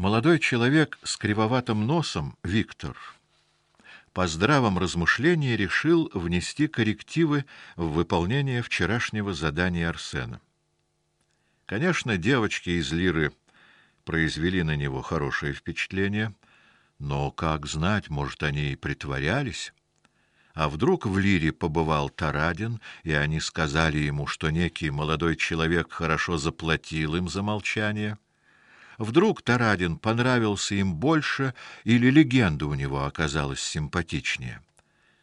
Молодой человек с кривоватым носом, Виктор, по здравом размышлении решил внести коррективы в выполнение вчерашнего задания Арсена. Конечно, девочки из Лиры произвели на него хорошее впечатление, но как знать, может, они и притворялись. А вдруг в Лире побывал Тарадин, и они сказали ему, что некий молодой человек хорошо заплатил им за молчание? Вдруг Тарадин понравился им больше, или легенда у него оказалась симпатичнее?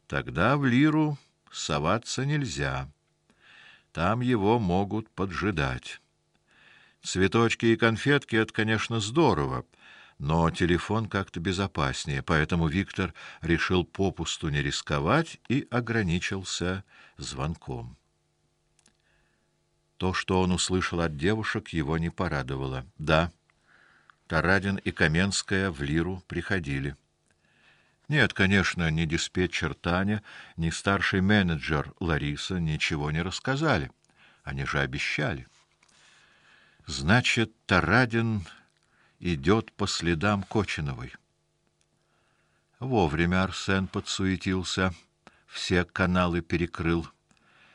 Тогда в Лиру соваться нельзя. Там его могут поджидать. Цветочки и конфетки это, конечно, здорово, но телефон как-то безопаснее, поэтому Виктор решил попусту не рисковать и ограничился звонком. То, что он услышал от девушек, его не порадовало. Да, Тарадин и Каменская в Лиру приходили. Нет, конечно, ни диспетчер Таня, ни старший менеджер Лариса ничего не рассказали. Они же обещали. Значит, Тарадин идет по следам Кочиновой. Вовремя Арсен подсуетился, все каналы перекрыл.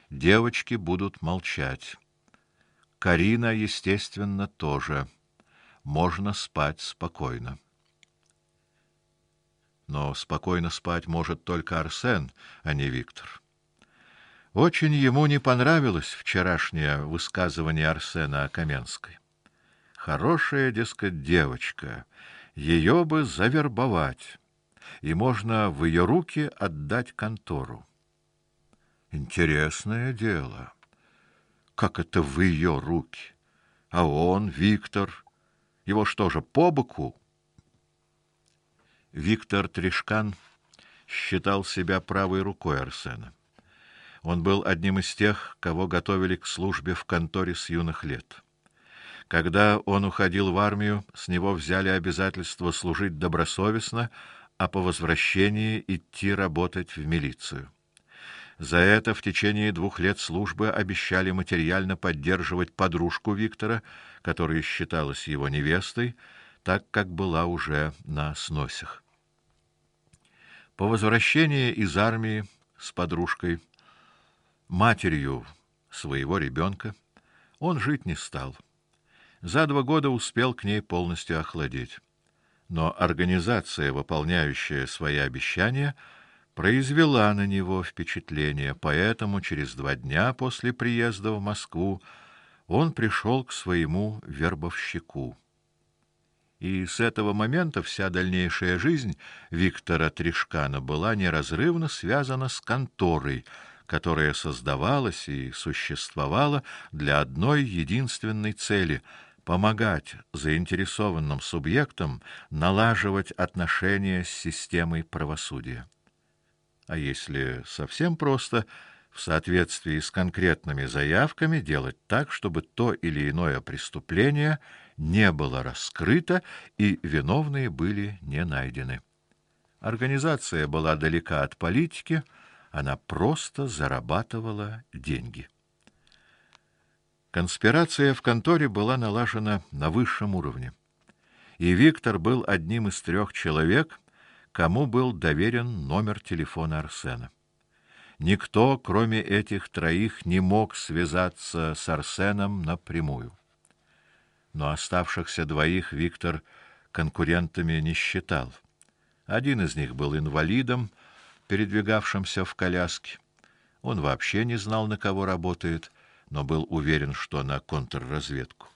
Девочки будут молчать. Карина, естественно, тоже. Можно спать спокойно. Но спокойно спать может только Арсен, а не Виктор. Очень ему не понравилось вчерашнее высказывание Арсена о Каменской. Хорошая, дескать, девочка, ее бы завербовать, и можно в ее руки отдать контору. Интересное дело. Как это в ее руки? А он, Виктор, его что же по боку? Виктор Тришкан считал себя правой рукой Арсена. Он был одним из тех, кого готовили к службе в конторе с юных лет. Когда он уходил в армию, с него взяли обязательство служить добросовестно, а по возвращении идти работать в милицию. За это в течение двух лет службы обещали материально поддерживать подружку Виктора, которая считалась его невестой, так как была уже на сносях. По возвращении из армии с подружкой, матерью своего ребенка, он жить не стал за два года успел к ней полностью охладеть. Но организация, выполняющая свои обещания, произвела на него впечатление, поэтому через два дня после приезда в Москву он пришел к своему вербовщику. И с этого момента вся дальнейшая жизнь Виктора Тришкана была неразрывно связана с конторой, которая создавалась и существовала для одной единственной цели помогать заинтересованным субъектам налаживать отношения с системой правосудия. А если совсем просто, в соответствии с конкретными заявками делать так, чтобы то или иное преступление не было раскрыто и виновные были не найдены. Организация была далека от политики, она просто зарабатывала деньги. Конспирация в конторе была налажена на высшем уровне. И Виктор был одним из трех человек, кому был доверен номер телефона Арсена. Никто, кроме этих троих, не мог связаться с Арсеном напрямую. Но оставшихся двоих Виктор конкурентами не считал. Один из них был инвалидом, передвигавшимся в коляске. Он вообще не знал, на кого работает но был уверен, что на контрразведку.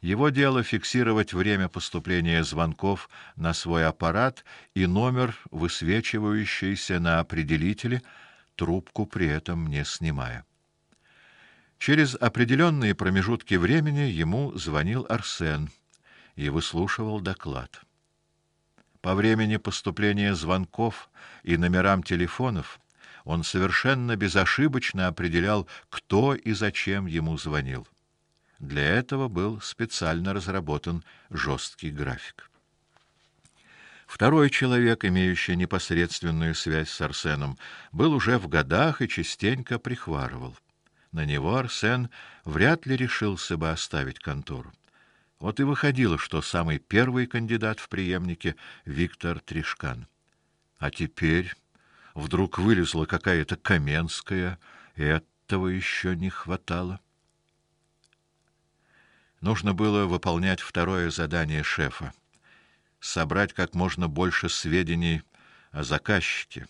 Его дело фиксировать время поступления звонков на свой аппарат и номер, высвечивающийся на определителе, трубку при этом не снимая. Через определенные промежутки времени ему звонил Арсен и выслушивал доклад. По времени поступления звонков и номерам телефонов он совершенно безошибочно определял, кто и зачем ему звонил. Для этого был специально разработан жесткий график. Второй человек, имеющий непосредственную связь с Арсеном, был уже в годах и частенько прихварывал. На него Арсен вряд ли решился бы оставить контору. Вот и выходило, что самый первый кандидат в преемники Виктор Тришкан. А теперь вдруг вылезла какая-то Каменская, и этого еще не хватало. Нужно было выполнять второе задание шефа собрать как можно больше сведений о заказчике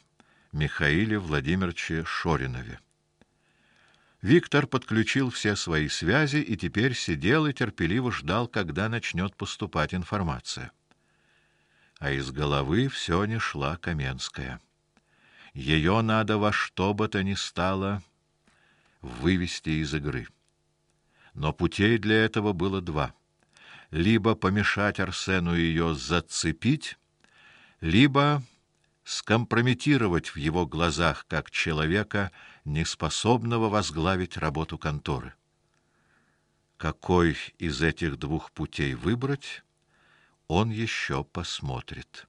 Михаиле Владимировиче Шоринове. Виктор подключил все свои связи и теперь сидел и терпеливо ждал, когда начнет поступать информация. А из головы все не шла Каменская. Ее надо во что бы то ни стало вывести из игры. Но путей для этого было два: либо помешать Арсену ее зацепить, либо скомпрометировать в его глазах как человека, неспособного возглавить работу конторы. Какой из этих двух путей выбрать, он еще посмотрит.